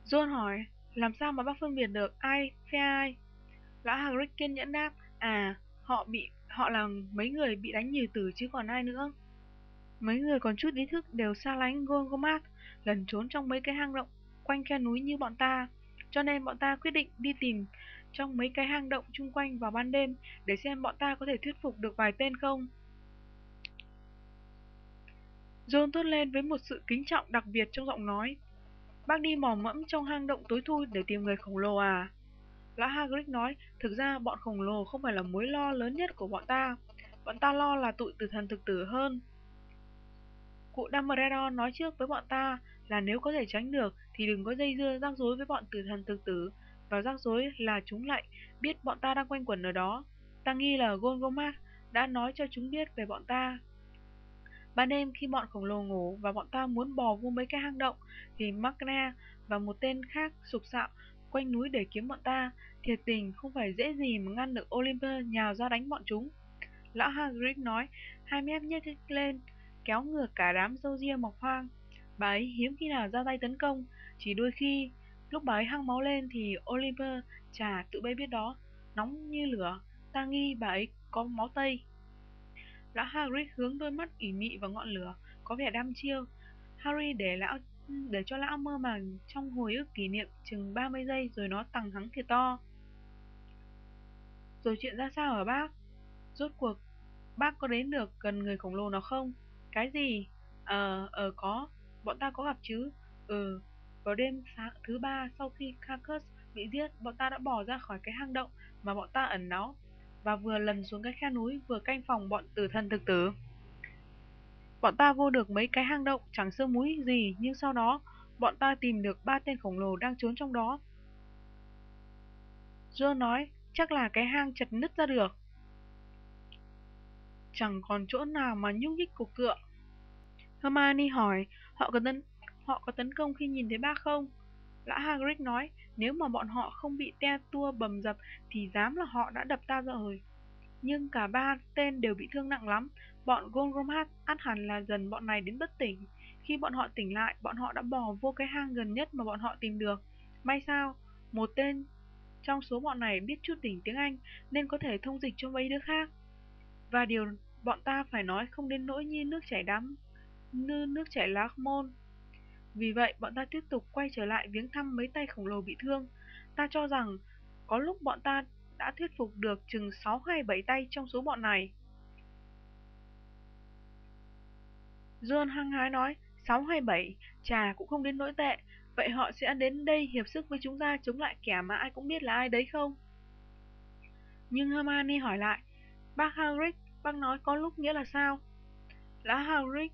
John hỏi, làm sao mà bác phân biệt được ai phe ai? Lão Hagrid kiên nhẫn đáp, à, họ bị họ là mấy người bị đánh nhiều tử chứ còn ai nữa. Mấy người còn chút ý thức đều xa lánh Gorgomat, lần trốn trong mấy cái hang động quanh khe núi như bọn ta. Cho nên bọn ta quyết định đi tìm trong mấy cái hang động chung quanh vào ban đêm để xem bọn ta có thể thuyết phục được vài tên không. John thốt lên với một sự kính trọng đặc biệt trong giọng nói. Bác đi mò mẫm trong hang động tối thui để tìm người khổng lồ à? Lã Hagrid nói, thực ra bọn khổng lồ không phải là mối lo lớn nhất của bọn ta. Bọn ta lo là tụi tử thần thực tử hơn. Cụ Dumbledore nói trước với bọn ta là nếu có thể tránh được thì đừng có dây dưa rắc rối với bọn tử thần thực tử. Và rắc rối là chúng lại biết bọn ta đang quanh quẩn ở đó. Ta nghi là Golgomat đã nói cho chúng biết về bọn ta. Ban đêm khi bọn khổng lồ ngủ và bọn ta muốn bò vô mấy cái hang động thì Magna và một tên khác sục sạo quanh núi để kiếm bọn ta. Thiệt tình không phải dễ gì mà ngăn được Olympus nhào ra đánh bọn chúng. Lão Hagrid nói, hai mép nhếch lên, kéo ngược cả đám râu ria mọc hoang. Bà ấy hiếm khi nào ra tay tấn công, chỉ đôi khi lúc bà ấy hăng máu lên thì Oliver chả tự bay biết đó, nóng như lửa, ta nghi bà ấy có máu tây. Lão Hagrid hướng đôi mắt ủy mị vào ngọn lửa, có vẻ đăm chiêu. Harry để lão để cho lão mơ màng trong hồi ức kỷ niệm chừng 30 giây rồi nó tằng hắng thiệt to. Rồi chuyện ra sao hả bác? Rốt cuộc, bác có đến được gần người khổng lồ nó không? Cái gì? Ờ, ờ có, bọn ta có gặp chứ? Ừ, vào đêm sáng thứ ba sau khi Carcass bị giết, bọn ta đã bỏ ra khỏi cái hang động mà bọn ta ẩn náu và vừa lần xuống cái khe núi vừa canh phòng bọn tử thần thực tử. Bọn ta vô được mấy cái hang động chẳng sơ múi gì nhưng sau đó bọn ta tìm được ba tên khổng lồ đang trốn trong đó. Joe nói chắc là cái hang chật nứt ra được. Chẳng còn chỗ nào mà nhúc nhích cục cựa. Hermione hỏi họ có tấn họ có tấn công khi nhìn thấy bác không? Lã Hagrid nói nếu mà bọn họ không bị te tua bầm dập thì dám là họ đã đập ta rồi. Nhưng cả ba tên đều bị thương nặng lắm. Bọn Golgomhat át hẳn là dần bọn này đến bất tỉnh. Khi bọn họ tỉnh lại, bọn họ đã bò vô cái hang gần nhất mà bọn họ tìm được. May sao, một tên trong số bọn này biết chút đỉnh tiếng Anh nên có thể thông dịch cho mấy đứa khác. Và điều bọn ta phải nói không đến nỗi như nước chảy đắm, như nước chảy lá môn. Vì vậy, bọn ta tiếp tục quay trở lại viếng thăm mấy tay khổng lồ bị thương. Ta cho rằng, có lúc bọn ta đã thuyết phục được chừng 6 hay 7 tay trong số bọn này. John hăng hái nói, 6 hay 7, trà cũng không đến nỗi tệ, vậy họ sẽ đến đây hiệp sức với chúng ta chống lại kẻ mà ai cũng biết là ai đấy không? Nhưng Hermione hỏi lại, bác Hagrid, bác nói có lúc nghĩa là sao? Lão Hagrid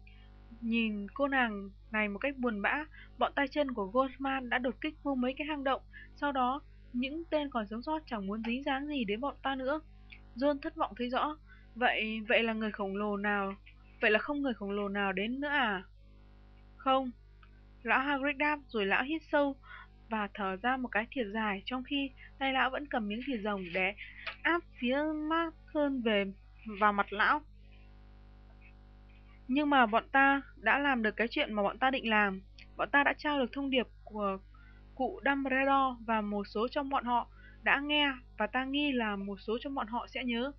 nhìn cô nàng này một cách buồn bã, bọn tay chân của Goldman đã đột kích vô mấy cái hang động, sau đó những tên còn sống sót chẳng muốn dính dáng gì đến bọn ta nữa. John thất vọng thấy rõ, vậy vậy là người khổng lồ nào, vậy là không người khổng lồ nào đến nữa à? Không, lão Hagrid đáp rồi lão hít sâu và thở ra một cái thiệt dài trong khi tay lão vẫn cầm miếng thịt rồng để áp phía mát hơn về vào mặt lão. Nhưng mà bọn ta đã làm được cái chuyện mà bọn ta định làm. Bọn ta đã trao được thông điệp của cụ Dumbledore và một số trong bọn họ đã nghe và ta nghi là một số trong bọn họ sẽ nhớ.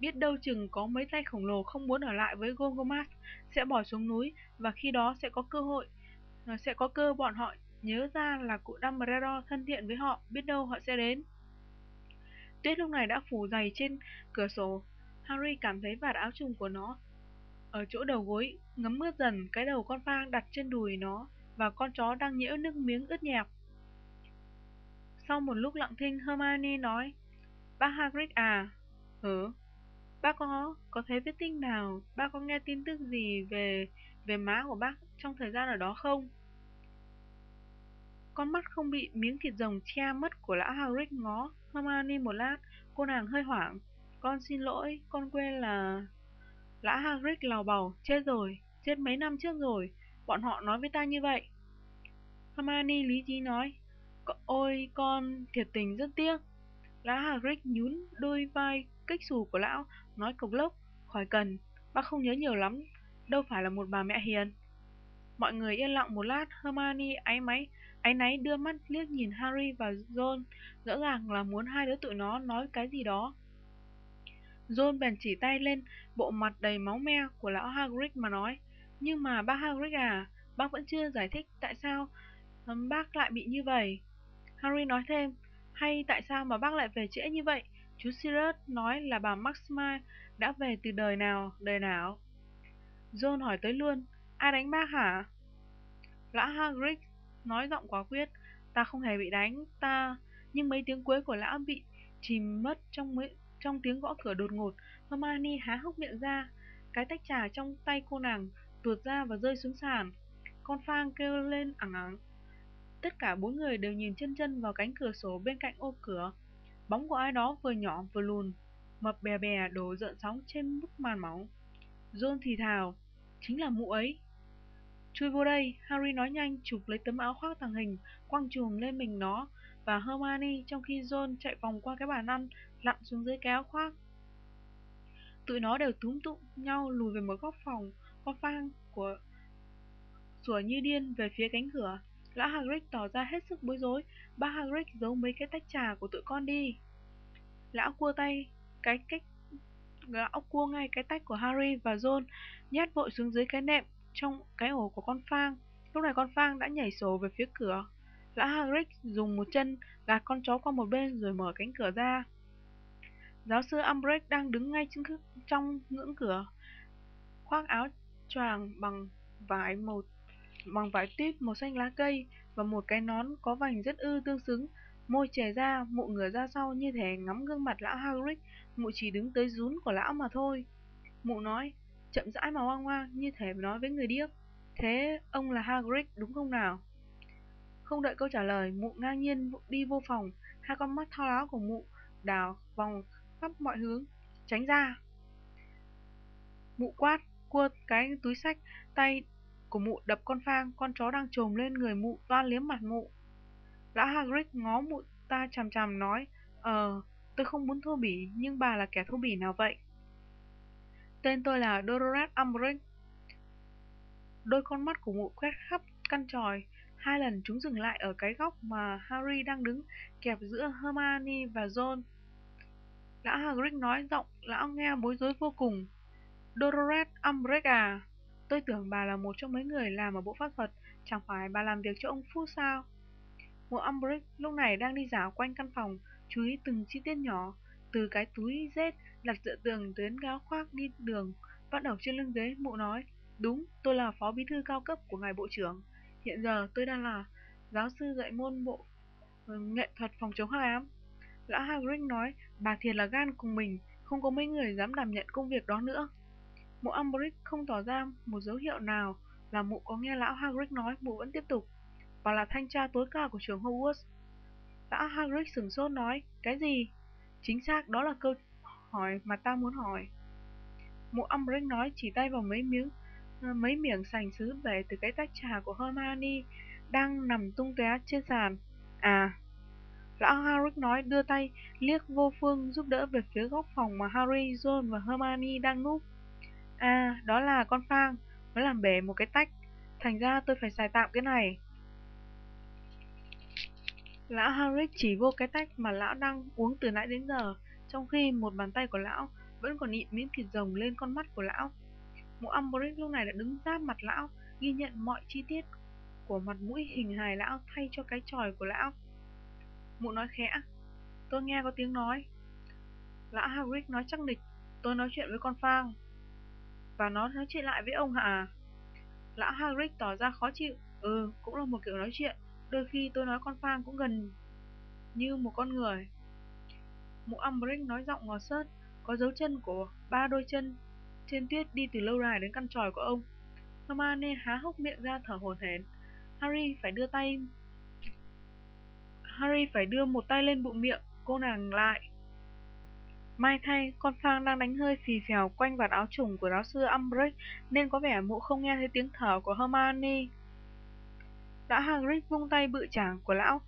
Biết đâu chừng có mấy tay khổng lồ không muốn ở lại với Gorgomas sẽ bỏ xuống núi và khi đó sẽ có cơ hội ờ, sẽ có cơ bọn họ nhớ ra là cụ Dumbledore thân thiện với họ, biết đâu họ sẽ đến. Tuyết lúc này đã phủ dày trên cửa sổ. Harry cảm thấy vạt áo trùng của nó ở chỗ đầu gối ngấm mưa dần cái đầu con phang đặt trên đùi nó và con chó đang nhễu nước miếng ướt nhẹp. Sau một lúc lặng thinh, Hermione nói, Bác Hagrid à? Ừ. Bác có có thấy vết tích nào? Bác có nghe tin tức gì về về má của bác trong thời gian ở đó không? Con mắt không bị miếng thịt rồng che mất của lão Hagrid ngó Hermione một lát, cô nàng hơi hoảng. Con xin lỗi, con quên là... lã Hagrid lào bầu, chết rồi, chết mấy năm trước rồi, bọn họ nói với ta như vậy. Hermione lý trí nói, ôi con thiệt tình rất tiếc. lã Hagrid nhún đôi vai kích xù của lão, nói cộc lốc, khỏi cần, bác không nhớ nhiều lắm, đâu phải là một bà mẹ hiền. Mọi người yên lặng một lát, Hermione áy máy, áy náy đưa mắt liếc nhìn Harry và Ron, rõ ràng là muốn hai đứa tụi nó nói cái gì đó. John bèn chỉ tay lên bộ mặt đầy máu me của lão Hagrid mà nói, nhưng mà bác Hagrid à, bác vẫn chưa giải thích tại sao bác lại bị như vậy. Harry nói thêm, hay tại sao mà bác lại về trễ như vậy? Chú Sirius nói là bà Maxima đã về từ đời nào, đời nào? John hỏi tới luôn, ai đánh bác hả? Lão Hagrid nói giọng quá quyết, ta không hề bị đánh, ta... Nhưng mấy tiếng cuối của lão bị chìm mất trong mấy trong tiếng gõ cửa đột ngột, Hermione há hốc miệng ra, cái tách trà trong tay cô nàng tuột ra và rơi xuống sàn. Con Phang kêu lên ẳng ẳng. Tất cả bốn người đều nhìn chân chân vào cánh cửa sổ bên cạnh ô cửa. Bóng của ai đó vừa nhỏ vừa lùn, mập bè bè đổ rợn sóng trên bức màn máu John thì thào, chính là mụ ấy. Chui vô đây, Harry nói nhanh chụp lấy tấm áo khoác tàng hình, quăng chuồng lên mình nó và Hermione trong khi John chạy vòng qua cái bàn ăn, lặn xuống dưới cái áo khoác. Tụi nó đều túm tụm nhau lùi về một góc phòng, con phang của sủa như điên về phía cánh cửa. Lão Hagrid tỏ ra hết sức bối rối, ba Hagrid giấu mấy cái tách trà của tụi con đi. Lão cua tay, cái cách lão cua ngay cái tách của Harry và John, nhét vội xuống dưới cái nệm trong cái ổ của con phang. Lúc này con phang đã nhảy sổ về phía cửa. Lão Hagrid dùng một chân gạt con chó qua một bên rồi mở cánh cửa ra. Giáo sư Umbridge đang đứng ngay trong ngưỡng cửa, khoác áo choàng bằng vải màu bằng vải tuyết màu xanh lá cây và một cái nón có vành rất ư tương xứng. Môi chè ra, mụ ngửa ra sau như thể ngắm gương mặt lão Hagrid, mụ chỉ đứng tới rún của lão mà thôi. Mụ nói, chậm rãi mà hoang hoang như thể nói với người điếc. Thế ông là Hagrid đúng không nào? Không đợi câu trả lời, mụ ngang nhiên đi vô phòng, hai con mắt thao láo của mụ đào vòng khắp mọi hướng, tránh ra. Mụ quát, cua cái túi sách, tay của mụ đập con phang, con chó đang trồm lên người mụ toan liếm mặt mụ. Lão Hagrid ngó mụ ta chằm chằm nói, Ờ, tôi không muốn thô bỉ, nhưng bà là kẻ thô bỉ nào vậy? Tên tôi là Dorothea Umbridge. Đôi con mắt của mụ quét khắp căn tròi, hai lần chúng dừng lại ở cái góc mà Harry đang đứng, kẹp giữa Hermione và Ron. Lã Hagrid nói giọng lão nghe bối rối vô cùng. Dolores Umbridge à, tôi tưởng bà là một trong mấy người làm ở bộ pháp thuật, chẳng phải bà làm việc cho ông Phu sao? Mụ Umbridge lúc này đang đi dạo quanh căn phòng, chú ý từng chi tiết nhỏ, từ cái túi dết đặt dựa tường đến gáo khoác đi đường, bắt đầu trên lưng ghế, mụ nói, đúng, tôi là phó bí thư cao cấp của ngài bộ trưởng. Hiện giờ tôi đang là giáo sư dạy môn bộ ừ, nghệ thuật phòng chống hắc ám. Lão Hagrid nói, bà thiệt là gan cùng mình, không có mấy người dám đảm nhận công việc đó nữa. Mụ Umbridge không tỏ ra một dấu hiệu nào là mụ có nghe lão Hagrid nói, mụ vẫn tiếp tục. Bà là thanh tra tối cao của trường Hogwarts. Lão Hagrid sửng sốt nói, cái gì? Chính xác, đó là câu hỏi mà ta muốn hỏi. Mụ Umbridge nói chỉ tay vào mấy miếng ờ, mấy miếng sành sứ về từ cái tách trà của Hermione đang nằm tung tóe trên sàn. À, lão Harry nói đưa tay liếc vô phương giúp đỡ về phía góc phòng mà Harry, Ron và Hermione đang núp. À, đó là con Phang, nó làm bể một cái tách, thành ra tôi phải xài tạm cái này. Lão Harry chỉ vô cái tách mà lão đang uống từ nãy đến giờ, trong khi một bàn tay của lão vẫn còn nhịn miếng thịt rồng lên con mắt của lão. Mụ Umbridge lúc này đã đứng giáp mặt lão, ghi nhận mọi chi tiết của mặt mũi hình hài lão thay cho cái tròi của lão. Mụ nói khẽ, tôi nghe có tiếng nói. Lão Hagrid nói chắc nịch, tôi nói chuyện với con Phang. Và nó nói chuyện lại với ông hả? Lão Hagrid tỏ ra khó chịu, ừ, cũng là một kiểu nói chuyện. Đôi khi tôi nói con Phang cũng gần như một con người. Mụ Umbridge nói giọng ngọt sớt, có dấu chân của ba đôi chân trên tuyết đi từ lâu đài đến căn tròi của ông. Hermione há hốc miệng ra thở hổn hển. Harry phải đưa tay Harry phải đưa một tay lên bụng miệng cô nàng lại. Mai thay, con Phang đang đánh hơi phì phèo quanh vạt áo trùng của giáo sư Umbridge nên có vẻ mụ không nghe thấy tiếng thở của Hermione. Đã Hagrid vung tay bự chảng của lão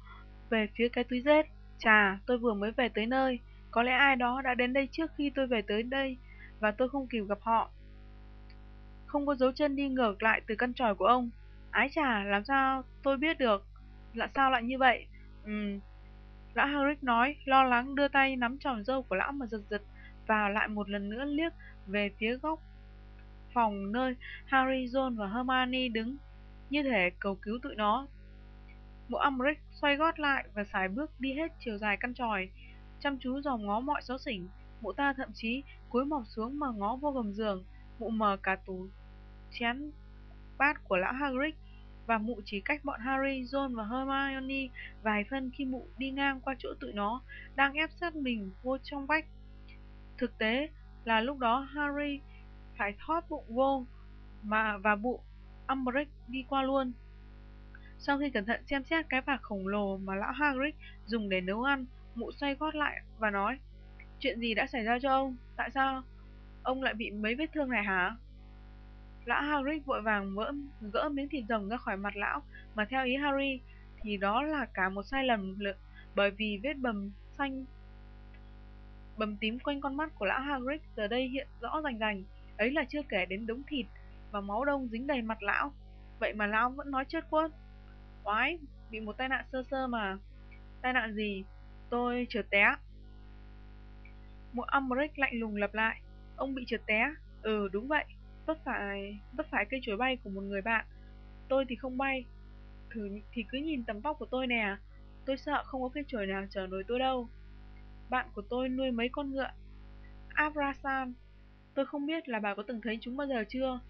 về phía cái túi rết. Chà, tôi vừa mới về tới nơi. Có lẽ ai đó đã đến đây trước khi tôi về tới đây và tôi không kịp gặp họ. Không có dấu chân đi ngược lại từ căn tròi của ông. Ái chà, làm sao tôi biết được? Là sao lại như vậy? Ừm. Lão Hagrid nói, lo lắng đưa tay nắm tròm râu của lão mà giật giật và lại một lần nữa liếc về phía góc phòng nơi Harry, Ron và Hermione đứng, như thể cầu cứu tụi nó. Mụ Umbridge xoay gót lại và xài bước đi hết chiều dài căn tròi, chăm chú dòm ngó mọi xó xỉnh. Mụ ta thậm chí cúi mọc xuống mà ngó vô gầm giường, mụ mờ cả tủ chén bát của lão Hagrid và mụ chỉ cách bọn Harry, Ron và Hermione vài phân khi mụ đi ngang qua chỗ tụi nó đang ép sát mình vô trong vách. Thực tế là lúc đó Harry phải thoát bụng vô mà và bụng Umbridge đi qua luôn. Sau khi cẩn thận xem xét cái vạc khổng lồ mà lão Hagrid dùng để nấu ăn, mụ xoay gót lại và nói Chuyện gì đã xảy ra cho ông? Tại sao? Ông lại bị mấy vết thương này hả? Lão Hagrid vội vàng vỡ, gỡ miếng thịt rồng ra khỏi mặt lão, mà theo ý Harry thì đó là cả một sai lầm bởi vì vết bầm xanh bầm tím quanh con mắt của lão Hagrid giờ đây hiện rõ rành rành, ấy là chưa kể đến đống thịt và máu đông dính đầy mặt lão. Vậy mà lão vẫn nói chết quất. Oái, bị một tai nạn sơ sơ mà. Tai nạn gì? Tôi trượt té. Một Umbridge lạnh lùng lặp lại. Ông bị trượt té. Ừ, đúng vậy vấp phải vấp phải cây chuối bay của một người bạn. Tôi thì không bay. Thử thì cứ nhìn tấm vóc của tôi nè. Tôi sợ không có cây chuối nào chở nổi tôi đâu. Bạn của tôi nuôi mấy con ngựa? Abrasan tôi không biết là bà có từng thấy chúng bao giờ chưa?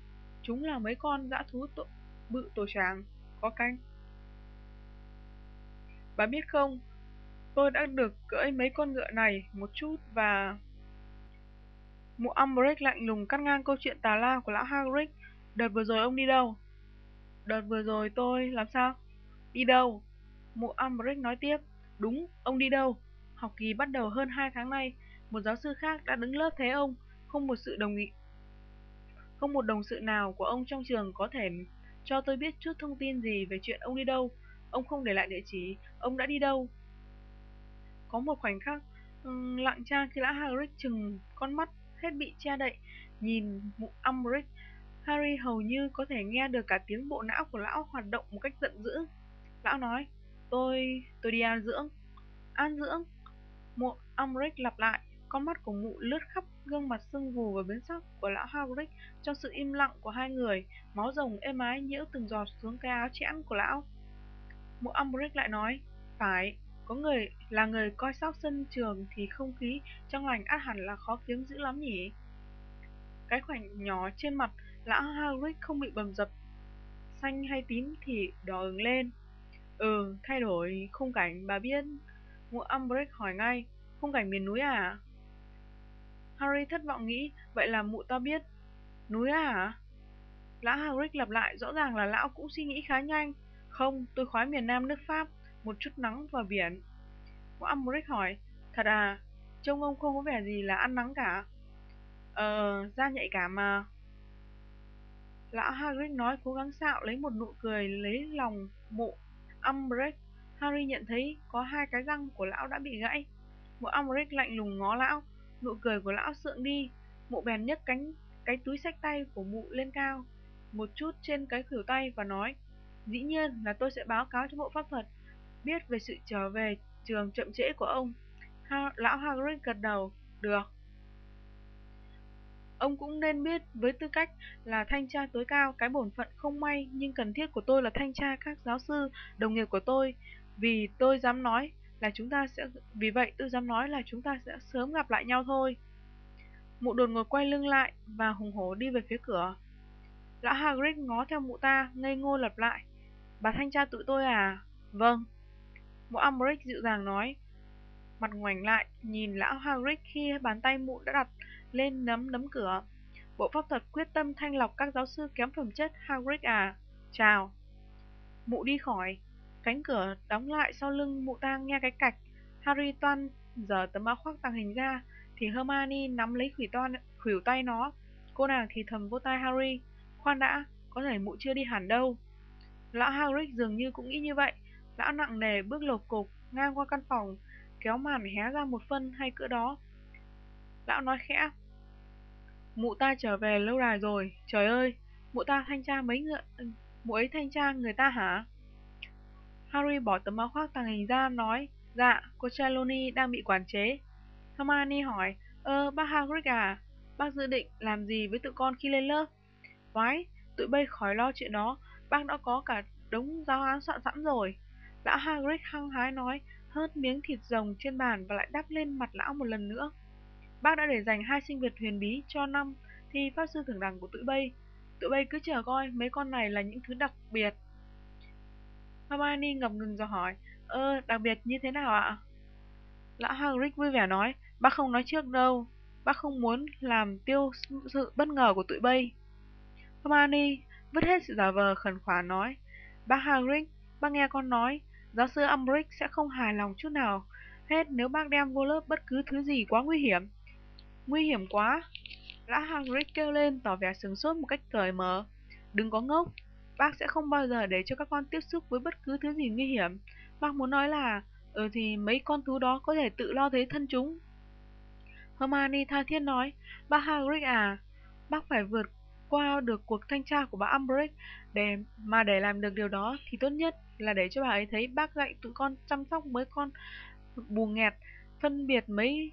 Chúng là mấy con dã thú tổ, bự tổ tràng có cánh. Bà biết không? Tôi đã được cưỡi mấy con ngựa này một chút và Mụ Umbridge lạnh lùng cắt ngang câu chuyện tà la của lão Hagrid. Đợt vừa rồi ông đi đâu? Đợt vừa rồi tôi làm sao? Đi đâu? Mụ Umbridge nói tiếp. Đúng, ông đi đâu? Học kỳ bắt đầu hơn 2 tháng nay, một giáo sư khác đã đứng lớp thế ông, không một sự đồng ý. Không một đồng sự nào của ông trong trường có thể cho tôi biết chút thông tin gì về chuyện ông đi đâu. Ông không để lại địa chỉ, ông đã đi đâu? Có một khoảnh khắc lặng trang khi lão Hagrid chừng con mắt hết bị che đậy, nhìn mụ Umbridge, Harry hầu như có thể nghe được cả tiếng bộ não của lão hoạt động một cách giận dữ. Lão nói, tôi, tôi đi an dưỡng. An dưỡng? Mụ Umbridge lặp lại, con mắt của mụ lướt khắp gương mặt sưng vù và biến sắc của lão Hagrid trong sự im lặng của hai người, máu rồng êm ái nhiễu từng giọt xuống cái áo chẽn của lão. Mụ Umbridge lại nói, phải, có người là người coi sóc sân trường thì không khí trong lành át hẳn là khó kiếm dữ lắm nhỉ? Cái khoảnh nhỏ trên mặt lão Hagrid không bị bầm dập xanh hay tím thì đỏ ửng lên. Ừ, thay đổi khung cảnh bà biết. Mụ Umbridge hỏi ngay. khung cảnh miền núi à? Harry thất vọng nghĩ, vậy là mụ ta biết. Núi à? Lão Hagrid lặp lại, rõ ràng là lão cũng suy nghĩ khá nhanh. Không, tôi khoái miền Nam nước Pháp, một chút nắng và biển. Mụ Umbridge hỏi, thật à, trông ông không có vẻ gì là ăn nắng cả. Ờ, da nhạy cảm mà. Lão Hagrid nói cố gắng xạo lấy một nụ cười lấy lòng mụ Umbridge. Harry nhận thấy có hai cái răng của lão đã bị gãy. Mụ Umbridge lạnh lùng ngó lão, nụ cười của lão sượng đi. Mụ bèn nhấc cánh cái túi sách tay của mụ lên cao, một chút trên cái khuỷu tay và nói, dĩ nhiên là tôi sẽ báo cáo cho bộ pháp thuật biết về sự trở về trường chậm trễ của ông. Ha, lão Hagrid gật đầu, được. Ông cũng nên biết với tư cách là thanh tra tối cao cái bổn phận không may nhưng cần thiết của tôi là thanh tra các giáo sư, đồng nghiệp của tôi. Vì tôi dám nói là chúng ta sẽ vì vậy tôi dám nói là chúng ta sẽ sớm gặp lại nhau thôi. Mụ đột ngột quay lưng lại và hùng hổ đi về phía cửa. Lão Hagrid ngó theo mụ ta, ngây ngô lặp lại. Bà thanh tra tụi tôi à? Vâng. Mụ Umbridge dịu dàng nói. Mặt ngoảnh lại, nhìn lão Hagrid khi bàn tay mụ đã đặt lên nấm nấm cửa. Bộ pháp thuật quyết tâm thanh lọc các giáo sư kém phẩm chất Hagrid à. Chào. Mụ đi khỏi. Cánh cửa đóng lại sau lưng mụ ta nghe cái cạch. Harry toan giờ tấm áo khoác tàng hình ra, thì Hermione nắm lấy khủy toan khuỷu tay nó. Cô nàng thì thầm vô tai Harry. Khoan đã, có thể mụ chưa đi hẳn đâu. Lão Hagrid dường như cũng nghĩ như vậy. Lão nặng nề bước lột cục ngang qua căn phòng, kéo màn hé ra một phân hay cỡ đó. Lão nói khẽ. Mụ ta trở về lâu đài rồi, trời ơi, mụ ta thanh tra mấy người... Mụ ấy thanh tra người ta hả? Harry bỏ tấm áo khoác tàng hình ra, nói, dạ, cô Trelawney đang bị quản chế. Hermione hỏi, ơ, bác Hagrid à, bác dự định làm gì với tụi con khi lên lớp? Quái, tụi bay khỏi lo chuyện đó, bác đã có cả đống giáo án soạn sẵn rồi. Lão Hagrid hăng hái nói, hớt miếng thịt rồng trên bàn và lại đắp lên mặt lão một lần nữa. Bác đã để dành hai sinh vật huyền bí cho năm thi pháp sư thưởng đẳng của tụi bay. Tụi bay cứ chờ coi mấy con này là những thứ đặc biệt. Hermione ngập ngừng rồi hỏi, ơ, đặc biệt như thế nào ạ? Lão Hagrid vui vẻ nói, bác không nói trước đâu, bác không muốn làm tiêu sự bất ngờ của tụi bay. Hermione vứt hết sự giả vờ khẩn khoản nói, bác Hagrid, bác nghe con nói, giáo sư Umbridge sẽ không hài lòng chút nào hết nếu bác đem vô lớp bất cứ thứ gì quá nguy hiểm. Nguy hiểm quá! Lã Hagrid kêu lên tỏ vẻ sừng sốt một cách cởi mở. Đừng có ngốc, bác sẽ không bao giờ để cho các con tiếp xúc với bất cứ thứ gì nguy hiểm. Bác muốn nói là, ừ thì mấy con thú đó có thể tự lo thế thân chúng. Hermione tha thiết nói, bác Hagrid à, bác phải vượt qua được cuộc thanh tra của bà Umbridge để mà để làm được điều đó thì tốt nhất là để cho bà ấy thấy bác dạy tụi con chăm sóc mấy con bù nghẹt, phân biệt mấy,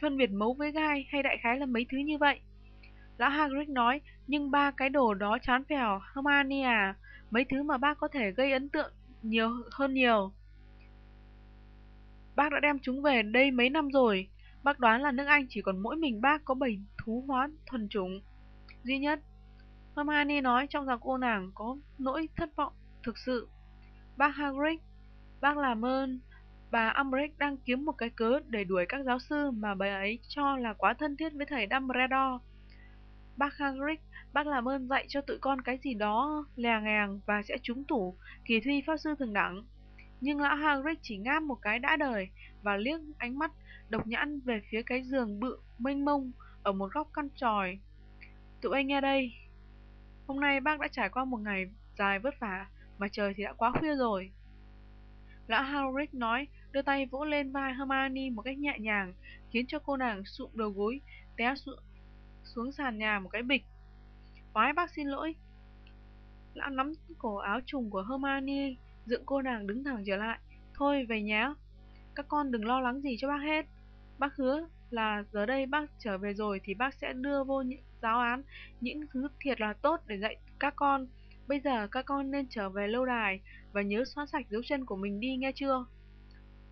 phân biệt mấu với gai hay đại khái là mấy thứ như vậy. Lão Hagrid nói, nhưng ba cái đồ đó chán phèo Hermione à? Mấy thứ mà bác có thể gây ấn tượng nhiều hơn nhiều. Bác đã đem chúng về đây mấy năm rồi. Bác đoán là nước Anh chỉ còn mỗi mình bác có bảy thú hóa thuần chủng. Duy nhất, Hermione nói trong giọng cô nàng có nỗi thất vọng thực sự. Bác Hagrid, bác làm ơn, bà Umbridge đang kiếm một cái cớ để đuổi các giáo sư mà bà ấy cho là quá thân thiết với thầy Dumbledore. Bác Hagrid, bác làm ơn dạy cho tụi con cái gì đó lè ngàng và sẽ trúng tủ kỳ thi pháp sư thường đẳng. Nhưng lão Hagrid chỉ ngáp một cái đã đời và liếc ánh mắt độc nhãn về phía cái giường bự mênh mông ở một góc căn tròi. Tụi anh nghe đây, Hôm nay bác đã trải qua một ngày dài vất vả, mà trời thì đã quá khuya rồi. Lão Hagrid nói, đưa tay vỗ lên vai Hermione một cách nhẹ nhàng, khiến cho cô nàng sụm đầu gối, té xuống, xuống sàn nhà một cái bịch. Quái bác xin lỗi. Lão nắm cổ áo trùng của Hermione, dựng cô nàng đứng thẳng trở lại. Thôi, về nhé. Các con đừng lo lắng gì cho bác hết. Bác hứa là giờ đây bác trở về rồi thì bác sẽ đưa vô những giáo án những thứ thiệt là tốt để dạy các con. Bây giờ các con nên trở về lâu đài và nhớ xóa sạch dấu chân của mình đi nghe chưa?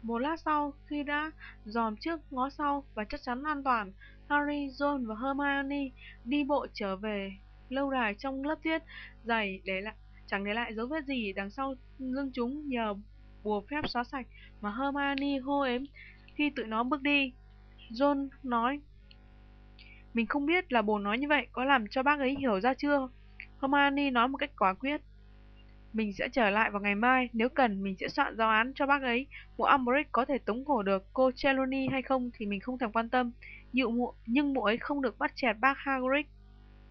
Một lát sau, khi đã dòm trước ngó sau và chắc chắn an toàn, Harry, Ron và Hermione đi bộ trở về lâu đài trong lớp tuyết dày để lại chẳng để lại dấu vết gì đằng sau lưng chúng nhờ bùa phép xóa sạch mà Hermione hô ếm Khi tụi nó bước đi, John nói, Mình không biết là bồ nói như vậy có làm cho bác ấy hiểu ra chưa? Hermione nói một cách quả quyết. Mình sẽ trở lại vào ngày mai, nếu cần mình sẽ soạn giáo án cho bác ấy. Mụ Umbridge có thể tống cổ được cô Trelawney hay không thì mình không thèm quan tâm. Nhưng mụ, nhưng mụ ấy không được bắt chẹt bác Hagrid.